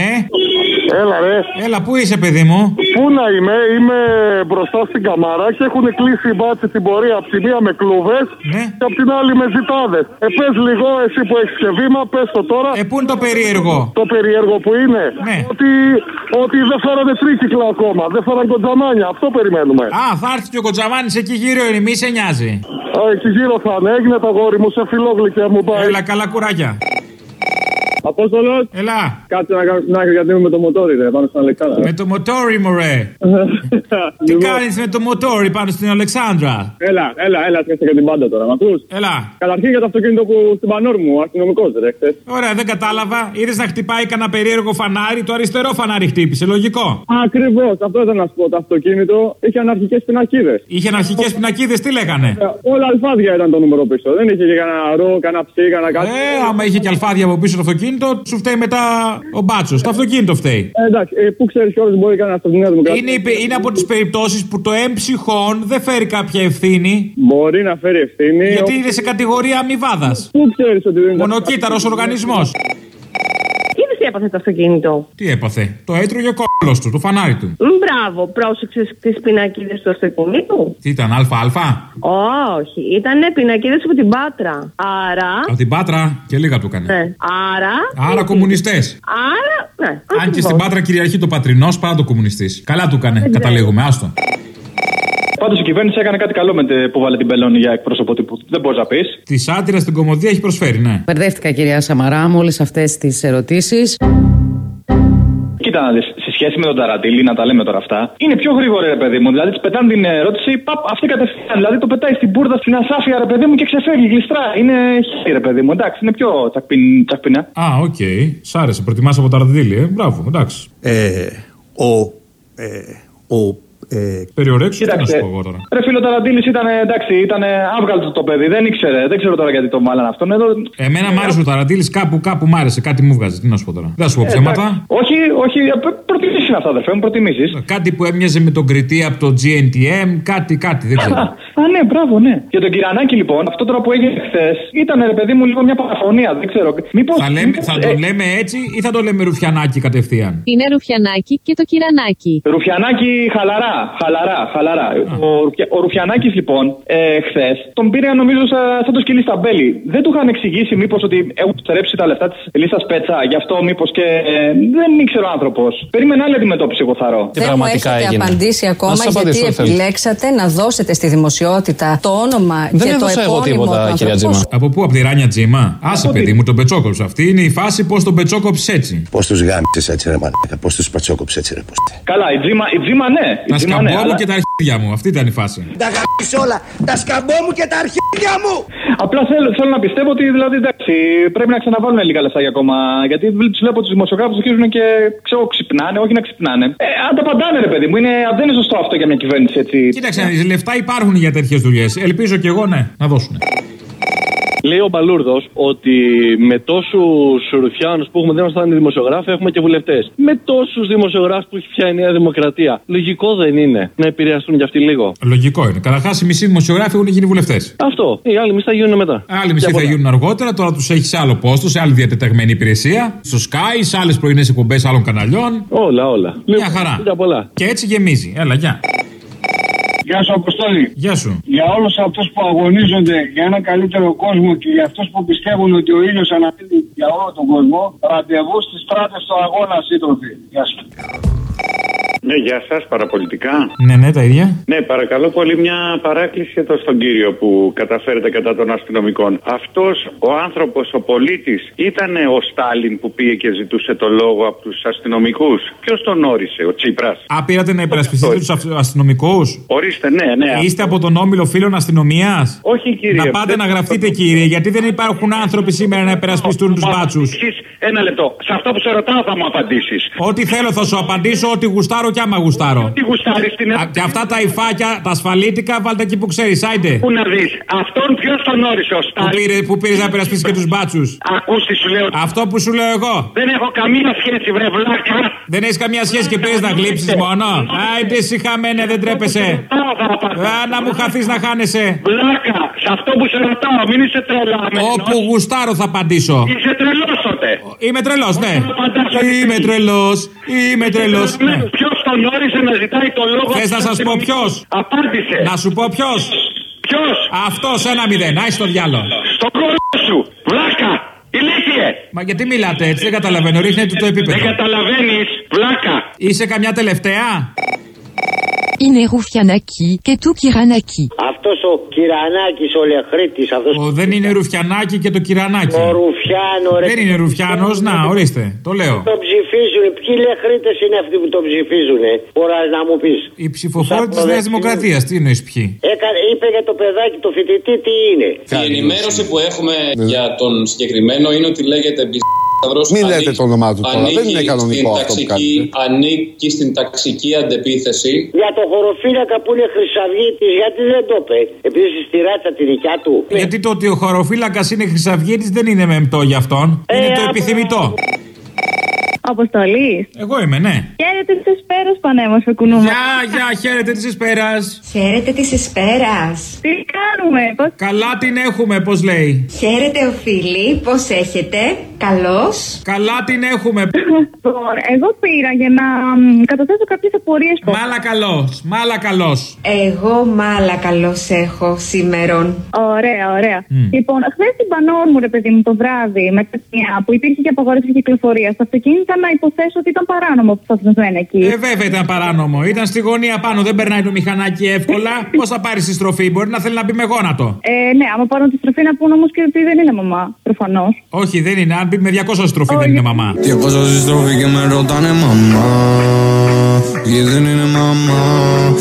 Ναι. Έλα, ρε. Έλα, πού είσαι, παιδί μου; Πού να είμαι, είμαι μπροστά στην καμάρα και έχουν κλείσει οι μπάτσοι την πορεία από τη μία με κλούβε Ναι. και από την άλλη με ζητάδες. Ε, πες λίγο, εσύ που έχεις και βήμα, πες το τώρα. Ε, πού είναι το περίεργο; Το περίεργο που είναι. Ναι. Ότι, ότι δεν φέρανε τρίκυκλα ακόμα. Δεν φέραν κοντζαμάνια. Αυτό περιμένουμε. Α, θα έρθει και ο Κοτζαμάνη εκεί γύρω, είναι, μη σε νοιάζει. Α, εκεί γύρω θα είναι. Έγινε το γόρι μου σε φιλόγλυκια μου πάει. Έλα, καλά κουράγια. Απόστολος, Έλα. κάτσε να κάνω στην άκρη γιατί είμαι με το μοτόρι, ρε, πάνω στην Αλεξάνδρα. Με το μοτόρι, μωρέ. Τι Λοιπόν, κάνεις με το μοτόρι πάνω στην Αλεξάνδρα; Έλα, έλα, έλα, σκέφτε και την πάντα τώρα, μ' ακούς; Έλα. Καταρχήν για το αυτοκίνητο που στην πανόρ μου, αστυνομικός ρε, χθες. Ωραία, δεν κατάλαβα. Είδες να χτυπάει κανένα περίεργο φανάρι. Το αριστερό φανάρι χτύπησε. Λογικό. Ακριβώς, αυτό ήταν να σου πω. Το αυτοκίνητο είχε αναρχικές πινακίδες. Είχε αρχικέ πινακίδες, τι λέγανε; Όλα αλφάδια ήταν το νούμερο πίσω. Δεν είχε και κανένα ρο, κανένα ψή, κανένα κάτι. Ε, άμα είχε και αλφάδια από πίσω το αυτοκίνητο, σου φταίει μετά ο μπάτσος. Το αυτοκίνητο φταίει. Ε, εντάξει, ε, πού ξέρεις κιόλα μπορεί κανένας από τη Νέα Δημοκρατία. Είναι, η- είναι από τις περιπτώσεις που το εμψυχών δεν φέρει κάποια ευθύνη. Μπορεί να φέρει ευθύνη. Γιατί ο- είναι σε κατηγορία αμοιβάδας. Πού ξέρεις ότι δεν είναι. Μονοκύτταρος οργανισμός. Είδε τι έπαθε το αυτοκίνητο. Τι έπαθε; Το έτρωγε ο κόλλο του, το φανάρι του. Μ, Μπράβο, πρόσεξες τις πινακίδες του αυτοκινήτου. Τι ήταν, ΑΑ. Όχι, ήταν πινακίδες από την Πάτρα. Άρα. Από την Πάτρα και λίγα του έκανε. Ναι. Άρα. Άρα κομμουνιστές. Άρα. Ναι, Αν και ακριβώς. στην Πάτρα κυριαρχεί το πατρινός, παρά το κομμουνιστής. Καλά του έκανε, καταλήγουμε, άστο. Πάντως η κυβέρνηση έκανε κάτι καλό με τε- που βάλε την Πελώνη για εκπρόσωπο τύπου. Δεν μπορείς να πεις. Τη άτυρα στην κομμωδία έχει προσφέρει, ναι. Μπερδεύτηκα κυρία Σαμαρά με όλες αυτές τις ερωτήσεις. Κοίτα να δεις, σε σχέση με τον Ταραντήλη, να τα λέμε τώρα αυτά, είναι πιο γρήγορο ρε παιδί μου. Δηλαδή, της πετάνε την ερώτηση, παπ, αυτή κατευθείαν. Δηλαδή, το πετάει στην πούρδα, στην ασάφεια ρε παιδί μου και ξεφεύγει, γλιστρά. Είναι χέρι ρε παιδί μου. Εντάξει, είναι πιο τσακπιν, τσακπινά. Α, οκ. Σ' άρεσε. Προτιμάς από τα ραντήλη, ε. Μπράβο, εντάξει. Ε, ο, ε, ο, ε, Περιορέξου, τι να σου Κοίταξε. πω εγώ τώρα. Ρε φίλο Ταραντήλη ήταν, εντάξει, ήταν άβγαλτο το παιδί, δεν ήξερε. Δεν ξέρω τώρα γιατί το μάλαν αυτόν. Εδώ, Εμένα μ' άρεσε ο Ταραντήλη, κάπου, κάπου μ' άρεσε, κάτι μου βγάζει. Τι να σου πω τώρα. Δεν θα σου πω Ε, ψέματα. εντάξει. Όχι, όχι, προτιμήσεις είναι αυτά, αδερφέ μου, προτιμήσεις. Κάτι που έμοιαζε με τον κριτή από το GNTM, κάτι, κάτι, δεν ξέρω. Α, ναι, μπράβο, ναι. Για τον Κυρανάκη, λοιπόν, αυτό τώρα που έγινε χθες ήταν, ρε παιδί μου, λίγο μια παραφωνία. Δεν ξέρω. Μήπως, θα, λέμε, μήπως, θα ε, το λέμε έτσι ή θα το λέμε ρουφιανάκι κατευθείαν; Είναι Ρουφιανάκι και το Κυρανάκι. Ρουφιανάκη, χαλαρά, χαλαρά, χαλαρά. Ο, Ρουφια- ο Ρουφιανάκης, λοιπόν, ε, χθες τον πήρε, νομίζω, σαν, σαν το σκυλί στα μπέλη. Δεν του είχαν εξηγήσει, μήπως ότι έχουν στερέψει τα λεφτά της Ελίσσα Πέτσα, γι' αυτό μήπως και ε, δεν ήξερε ο άνθρωπος. Περίμενε άλλη αντιμετώπιση, εγώ θαρώ. Δεν μου έχετε απαντήσει ακόμα Να σας γιατί απαντήσω, αν θέλετε. επιλέξατε να δώσετε στη δημοσιότητα το όνομα Δεν και το έδωσα εγώ επώνυμο τίποτα, του κυρία ανθρώπου. Τζίμα. Από πού, από τη Ράνια Τζίμα; Άσε, παιδί μου, τον πετσόκοψε. Αυτή είναι η φάση πώς τον πετσόκοψε έτσι. Πώς τους γάμισες έτσι, ρε μαλάκα. Πώς τους πατσόκοψε έτσι, ρε ποστε. Καλά, η Τζίμα, η Τζίμα ναι. Η Τα Τζίμα, ναι, σκαμπό μου αλλά- και τα αρχίδια μου. Αυτή ήταν η φάση. Τα γάμισες όλα. Τα σκαμπό μου και τα αρχίδια μου. Απλά θέλω, θέλω να πιστεύω ότι δηλαδή εντάξει, πρέπει να ξαναβάλουν λίγα λεφτάκια ακόμα. Γιατί τους βλέπω τους δημοσιογράφους αρχίζουν και ξέρω, ξυπνάνε, όχι να ξυπνάνε. Ε, αν τα παντάνε, ρε παιδί μου, είναι, δεν είναι σωστό αυτό για μια κυβέρνηση έτσι. Κοίταξε, να δεις, λεφτά υπάρχουν για τέτοιες δουλειές. Ελπίζω κι εγώ, ναι, να δώσουν. Λέει ο Μπαλούρδος ότι με τόσους ρουφιάνους που έχουμε, δεν μα φτάνει δημοσιογράφοι, έχουμε και βουλευτές. Με τόσους δημοσιογράφους που έχει πια η Νέα Δημοκρατία. Λογικό δεν είναι να επηρεαστούν κι αυτοί λίγο; Λογικό είναι. Καταρχάς, οι μισοί δημοσιογράφοι έχουν γίνει βουλευτές. Αυτό. Οι άλλοι μισοί θα γίνουν μετά. Άλλοι μισοί θα γίνουν αργότερα, τώρα τους έχει σε άλλο πόστο, σε άλλη διατεταγμένη υπηρεσία. Στο Sky, σε άλλες πρωινές εκπομπές άλλων καναλιών. Όλα, όλα. Μια χαρά. Φιλιά πολλά. Και έτσι γεμίζει. Έλα, γεια. Γεια σου, Αποστόλη. Γεια σου. Για όλους αυτούς που αγωνίζονται για έναν καλύτερο κόσμο και για αυτούς που πιστεύουν ότι ο ήλιος αναπτύσσει για όλο τον κόσμο, ραντεβού στις στράτες στο αγώνα, σύντροφοι. Γεια σου. Ναι, γεια σας, παραπολιτικά. Ναι, ναι, τα ίδια. Ναι, παρακαλώ πολύ μια παράκληση εδώ στον κύριο που καταφέρετε κατά των αστυνομικών. Αυτός ο άνθρωπος, ο πολίτης, ήταν ο Στάλιν που πήγε και ζητούσε το λόγο από τους αστυνομικούς; Ποιος τον όρισε, ο Τσίπρας; Α, πήρατε να υπερασπιστείτε τους αστυνομικούς; Ορίστε, ναι, ναι. Είστε από τον όμιλο φίλων αστυνομίας; Όχι, κύριε. Να πάτε να γραφτείτε, κύριε, γιατί δεν υπάρχουν άνθρωποι σήμερα να υπερασπιστούν τους μπάτσους. Εσείς, Ένα λεπτό. Σε αυτό που σε ρωτάω θα μου απαντήσεις. Ό,τι θέλω θα σου απαντήσω, ό,τι γουστάρω και άμα γουστάρω. Τι γουστάρεις στην Α, Και αυτά τα υφάκια, τα ασφαλίτικα, βάλτε εκεί που ξέρεις, άιντε. Πού να δεις. Αυτόν ποιος τον όρισε, ο Που Στάλιν; πήρε, που πήρες να περασπίσεις και τους μπάτσους. Ακούστη σου λέω. Αυτό που σου λέω εγώ. Δεν έχω καμία σχέση, βρε βλάκα. Δεν έχεις καμία σχέση και πήρες να γλύψεις μόνο. Άιντε, εσύ χαμένε, δεν τρέπεσαι. Α, να μου χαθείς να χάνεσαι. Βλάκα, σε αυτό που σε ρωτάω, μην είσαι τρελά. Όπου γουστάρω θα απαντήσω. Είσαι τρελός, οτιδήποτε. Είμαι τρελός, ναι. Είμαι τρελός. Είμαι τρελός. Ναι. Ποιος τον όρισε να ζητάει το λόγο. Θες να σας πω ποιος; Απάντησε. Να σου πω ποιος; Ποιος; Αυτός ένα μηδέν. Άι στο διάλο. Στο κόρο σου. Βλάκα. Ηλίθιε. Μα γιατί μιλάτε έτσι, δεν καταλαβαίνω. Ρίχνετε το επίπεδο. Δεν καταλαβαίνεις. Βλάκα. Είσαι καμιά τελευταία; Είναι Ρουφιανάκη και του Κυρανάκη. Αυτός ο Κυρανάκης, ο Λεχρήτη. Αυτός... Ο, δεν είναι Ρουφιανάκη και το Κυρανάκη. Ο Ρουφιάνο, ρε. Δεν είναι Ρουφιάνος, να, ορίστε, το λέω. Το ψηφίζουν. Ποιοι Λεχρήτε είναι αυτοί που το ψηφίζουν, Μπορείς να μου πεις; Οι ψηφοφόροι της Νέας Δημοκρατίας, τι εννοείς ποιοι; Έκανε, είπε για το παιδάκι, το φοιτητή, τι είναι; Η ενημέρωση που έχουμε για τον συγκεκριμένο είναι ότι λέγεται Μην λέτε το όνομά του τώρα, δεν είναι κανονικό αυτό που κάνετε. Ανήκει στην ταξική αντεπίθεση. Για το χωροφύλακα που είναι Χρυσαυγήτη, γιατί δεν το είπε. Επειδή στη ράτσα τη δικιά του. Γιατί το ότι ο χωροφύλακας είναι Χρυσαυγήτη δεν είναι μεμπτό για αυτόν. είναι το επιθυμητό. Αποστολή. Εγώ είμαι, ναι. Χαίρετε της Εσπέρας, πανέμορφε κουνούμας. Γεια, γεια, χαίρετε της Εσπέρας. Χαίρετε της Εσπέρας. Τι κάνουμε, πώς... Καλά την έχουμε, πώς λέει. Χαίρετε, ο φίλη, πώς έχετε. Καλώς. Καλά την έχουμε. Εγώ πήρα για να μ, καταθέσω κάποιες απορίες. Μάλα καλό, μάλα καλό. Εγώ μάλα καλώς έχω σήμερον. Ωραία, ωραία. Λοιπόν, χθες στην Πανόρμου, ρε παιδί μου, το βράδυ, με μια που υπήρχε και απαγόρευση κυκλοφορίας στα αυτοκίνητα, να υποθέσω ότι ήταν παράνομο που σταθμισμένο εκεί. Ε, βέβαια ήταν παράνομο. Ήταν στη γωνία πάνω, δεν περνάει το μηχανάκι εύκολα. Πώς θα πάρεις τη στροφή, μπορεί να θέλει να μπει με γόνατο; Ε, ναι, άμα πάρουν τη στροφή να πούνε όμως και ότι δεν είναι μαμά, προφανώς. Όχι, δεν είναι. Αν μπει με 200 στροφή δεν είναι μαμά. 200 στροφή και με ρωτάνε μαμά. Και δεν είναι μαμά.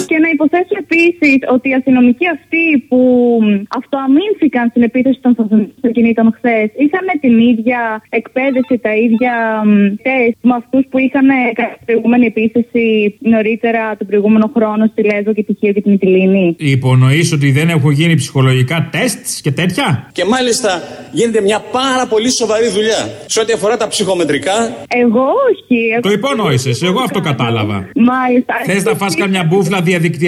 Και να υποθέσω επίσης ότι οι αστυνομικοί αυτοί που μ, αυτοαμήνθηκαν στην επίθεση των αυτοκινήτων χθες είχαν την ίδια εκπαίδευση, τα ίδια μ, τεστ με αυτούς που είχαν κατά την προηγούμενη επίθεση νωρίτερα τον προηγούμενο χρόνο στη Λέσβο και τη Χίο και τη Μυτιλίνη. Υπονοείς ότι δεν έχουν γίνει ψυχολογικά τεστς και τέτοια; Και μάλιστα γίνεται μια πάρα πολύ σοβαρή δουλειά σε ό,τι αφορά τα ψυχομετρικά. Εγώ όχι. Εγώ... Το υπόνοισε, εγώ αυτό κατάλαβα. Μάλιστα. Θες να φας καμιά μπούφλα διαδικτυακή.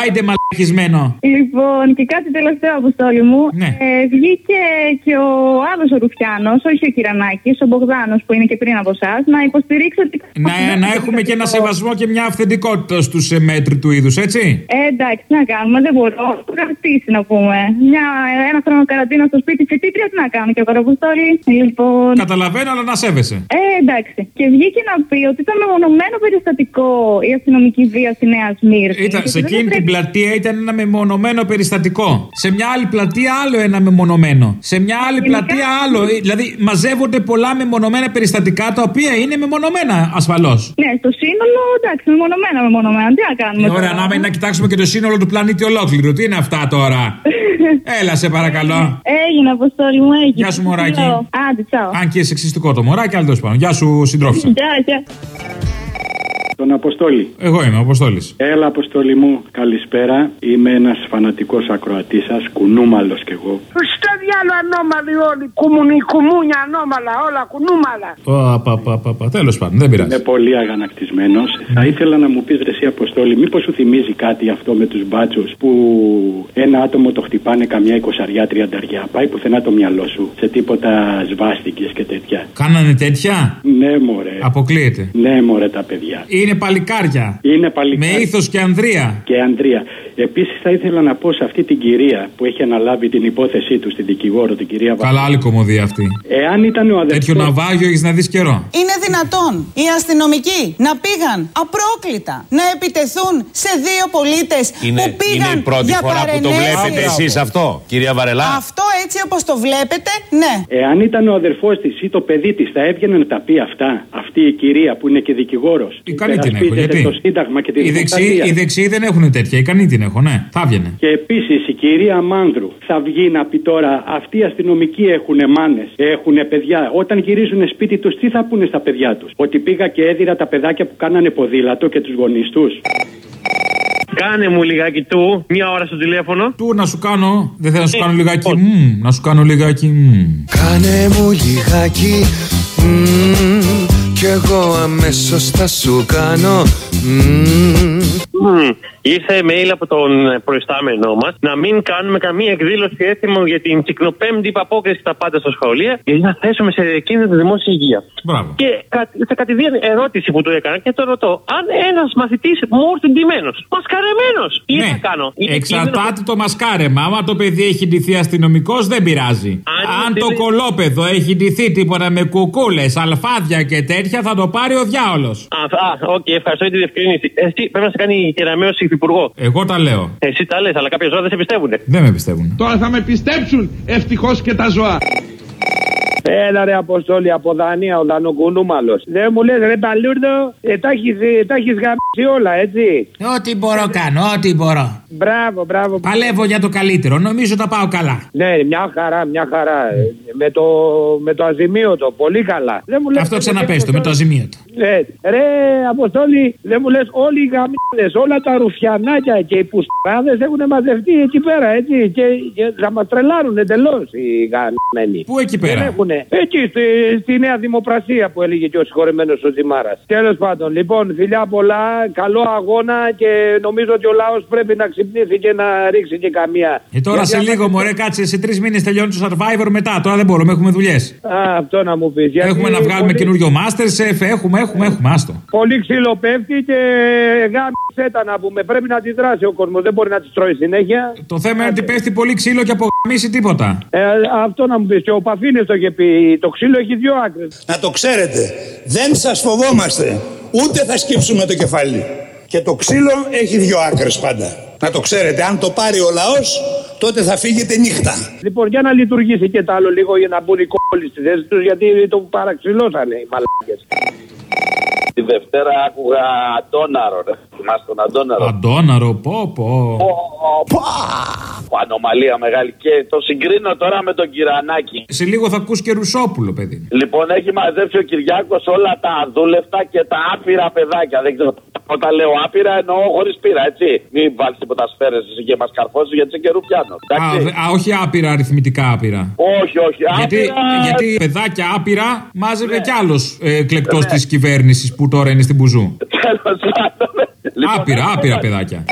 Άιντε μαλακισμένο. Λοιπόν, και κάτι τελευταίο, αποστόλη μου. Ναι. Ε, βγήκε και ο άλλος ο Ρουφιάνος, όχι ο Κυρανάκης, ο Μπογδάνος που είναι και πριν από εσάς, να υποστηρίξει ότι. Να, να έχουμε και ένα σεβασμό και μια αυθεντικότητα στους ε, μέτρη του είδους, έτσι. Ε, εντάξει, τι να κάνουμε, δεν μπορώ. Έχω κρατήσει να πούμε. Μια, ένα χρόνο καραντίνα στο σπίτι, φοιτήτρια, τι να κάνω και εγώ, Αποστόλη. Λοιπόν. Καταλαβαίνω, αλλά να σέβεσαι. Ε, εντάξει. Και βγήκε να πει ότι ήταν μεμονωμένο περιστατικό η αστυνομική βία στη Νέα Σμύρνη. Ήταν, Και σε δεν εκείνη την πρέπει- πλατεία ήταν ένα μεμονωμένο περιστατικό. Σε μια άλλη πλατεία άλλο ένα μεμονωμένο. Σε μια άλλη πλατεία άλλο. Ε, Δηλαδή μαζεύονται πολλά μεμονωμένα περιστατικά τα οποία είναι μεμονωμένα ασφαλώς. Ναι, στο σύνολο, εντάξει, μεμονωμένα, μεμονωμένα. Τι να κάνουμε. Ε, ωραία, τώρα; να, να κοιτάξουμε και το σύνολο του πλανήτη ολόκληρο. Τι είναι αυτά τώρα; Έλα, σε παρακαλώ. Έγινε, αποστόλη μου, έγινε. Γεια σου, μωράκι. Λέω. Άντε, τσάω. Αν και σεξιστικό το μωράκι, αλλά τέλος πάντων. Γεια σου, συντρόφισσα. Γεια, γεια. Τον Αποστόλη. Εγώ είμαι ο Αποστόλης. Έλα, Αποστόλη μου, καλησπέρα. Είμαι ένας φανατικός ακροατής σας, κουνούμαλος κι εγώ. Στο διάλο ανώμαλοι όλοι. Κουμουνι, κουμούνια ανώμαλα, όλα κουνούμαλα. Τέλος πάντων, δεν πειράζει. Είμαι πολύ αγανακτισμένος. Θα ήθελα να μου πεις ρε εσύ Αποστόλη, μήπως σου θυμίζει κάτι αυτό με τους μπάτσους που ένα άτομο το χτυπάνε καμιά εικοσαριά, τριανταριά. Πάει πουθενά το μυαλό σου σε τίποτα σβάστηκες και τέτοια. Κάνανε τέτοια; Ναι, μωρέ. Αποκλείεται. Ναι, μωρέ τα παιδιά. Είναι παλικάρια. Είναι παλικάρια. Με ήθος και ανδρεία. Και Ανδρία. Επίσης θα ήθελα να πω σε αυτή την κυρία που έχει αναλάβει την υπόθεσή του, στην δικηγόρο, την κυρία Βα... Καλά, άλλη κομμωδία αυτή. Εάν ήταν ο αδερφός... Τέτοιο ναυάγιο έχεις να δεις καιρό. Είναι δυνατόν οι αστυνομικοί να πήγαν απρόκλητα να επιτεθούν σε δύο πολίτες Είναι, που πήγαν είναι η πρώτη για φορά που το παρενέργεια. βλέπετε εσείς αυτό, κυρία Βαρελά; Αυτό έτσι όπως το βλέπετε, ναι. Εάν ήταν ο αδερφός της ή το παιδί της, θα έβγαινε να τα πει αυτά; Αυτή η κυρία που είναι και δικηγόρος. Ικανή την έχω. Γιατί; το Σύνταγμα και την Οι δεξιοί, δημοκρατία. οι δεξιοί δεν έχουν τέτοια. Ικανή την έχω, ναι. Θα έβγαινε. Και επίσης η κυρία Μάνδρου θα βγει να πει τώρα: Αυτοί οι αστυνομικοί έχουν μάνες, έχουν παιδιά. Όταν γυρίζουν σπίτι τους, τι θα πούνε στα παιδιά τους; Ότι πήγα και έδιρα τα παιδάκια που κάνανε ποδήλατο και τους γονείς τους. Κάνε μου λιγάκι του, μια ώρα στο τηλέφωνο. Του να σου κάνω. Δεν θέλω να σου κάνω λιγάκι. μμμ, να σου κάνω λιγάκι. μμμ. Κάνε μου λιγάκι μμμ, Κι εγώ αμέσως θα σου κάνω μμμ. Μμμ. Ήρθε mail από τον προϊστάμενό μας να μην κάνουμε καμία εκδήλωση έθιμο για την κυκλοπέμπτη υπαπόκριση στα πάντα στα σχολεία, γιατί να θέσουμε σε κίνδυνο τη δημόσια υγεία. Μπράβο. Και κα, σε κατηδίαν ερώτηση που του έκανα και το ρωτώ, αν ένας μαθητής μου έρθει ντυμένος, μασκαρεμένος, τι Ναι. θα κάνω; Είναι Εξαρτάται το μασκάρεμα. Άμα το παιδί έχει ντυθεί αστυνομικός, δεν πειράζει. Αν το κωλόπαιδο έχει ντυθεί τίποτα με κουκούλες, αλφάδια και τέτοια, θα το πάρει ο διάολος. Α, α, οκ, ευχαριστώ για τη διευκρίνηση. Εσύ πρέπει να σε κάνει Κεραμέως υφυπουργό. Εγώ τα λέω. Εσύ τα λες, αλλά κάποια ζώα δεν σε πιστεύουν. Δεν με πιστεύουν. Τώρα θα με πιστέψουν ευτυχώς και τα ζώα. Έλα ρε Αποστόλη από Δανία, ο Δανοκουρούμπαλος. Δεν μου λες ρε Παλούρδο, ε, τα έχεις, ε, τα έχεις γαμήσει όλα έτσι. Ό,τι μπορώ κάνω, ό,τι μπορώ. Μπράβο, μπράβο. Παλεύω για το καλύτερο. Νομίζω τα πάω καλά. Ναι, μια χαρά, μια χαρά. Ε, Με το, με το αζημίωτο, πολύ καλά. Δεν μου λες, Αυτό ξαναπέστο με το αζημίωτο. Ναι. Ρε Αποστόλη, δεν μου λες όλοι οι γαμίδες, όλα τα ρουφιανάκια και οι πουστράδες έχουν μαζευτεί εκεί πέρα, έτσι. Και, και θα μας τρελάρουν εντελώς οι γαμμένοι. Πού εκεί πέρα; Δεν έχουνε. Εκεί στη, στη Νέα Δημοπρασία που έλεγε και ο συγχωρεμένος ο Τζιμάρα. Τέλος πάντων, λοιπόν, φιλιά πολλά, καλό αγώνα και νομίζω ότι ο λαός πρέπει να ξυπνήσει και να ρίξει και καμία. Ε, τώρα Γιατί σε άμα- λίγο, μωρέ, κάτσε σε τρεις μήνες τελειώνει το survivor μετά. Τώρα δεν μπορούμε, έχουμε δουλειές. Α, αυτό να μου πεις. Έχουμε να βγάλουμε καινούριο Masterchef, έχουμε, έχουμε, έχουμε, άστο. Πολύ ξύλο πέφτει και γάμισε τα να πούμε. Πρέπει να αντιδράσει ο κόσμος. Δεν μπορεί να της τρώει συνέχεια. Το θέμα είναι ότι πέφτει πολύ ξύλο και απογαμίσει τίποτα. Ε, αυτό να μου πεις. Και ο Παφίνη το είχε πει. Το ξύλο έχει δύο άκρες. Να το ξέρετε, δεν σας φοβόμαστε, ούτε θα σκύψουμε το κεφάλι. Και το ξύλο έχει δύο άκρες πάντα. Να το ξέρετε, αν το πάρει ο λαός, τότε θα φύγετε νύχτα. Λοιπόν, για να λειτουργήσει και το άλλο λίγο για να μπουν οι κόλλοι στη θέση τους, γιατί το παραξηλώσανε οι μαλάκες. Τη Δευτέρα άκουγα Αντώναρο, ρε. Θυμάστε τον Αντώναρο; Αντώναρο, πω πω. Πω, Ανομαλία μεγάλη. Και το συγκρίνω τώρα με τον Κυρανάκη. Σε λίγο θα ακούς και Ρουσόπουλο, παιδί. Λοιπόν, έχει μαζέψει ο Κυριάκος όλα τα αδούλευτα και τα άπειρα παιδάκια. Δεν ξέρω. Όταν λέω άπειρα εννοώ χωρίς πείρα, έτσι. Μην βάλεις τίποτα σφαίρες και μας καρφώσεις γιατί σε καιρού πιάνω. Α, δε- α, όχι άπειρα, αριθμητικά άπειρα. Όχι, όχι. Γιατί, άπειρα... γιατί παιδάκια άπειρα μάζευε κι άλλος ε, εκλεκτό της κυβέρνησης που τώρα είναι στην Μπουζού. Τέλος πάντων. Λοιπόν, Άπειρα, άπειρα παιδάκια.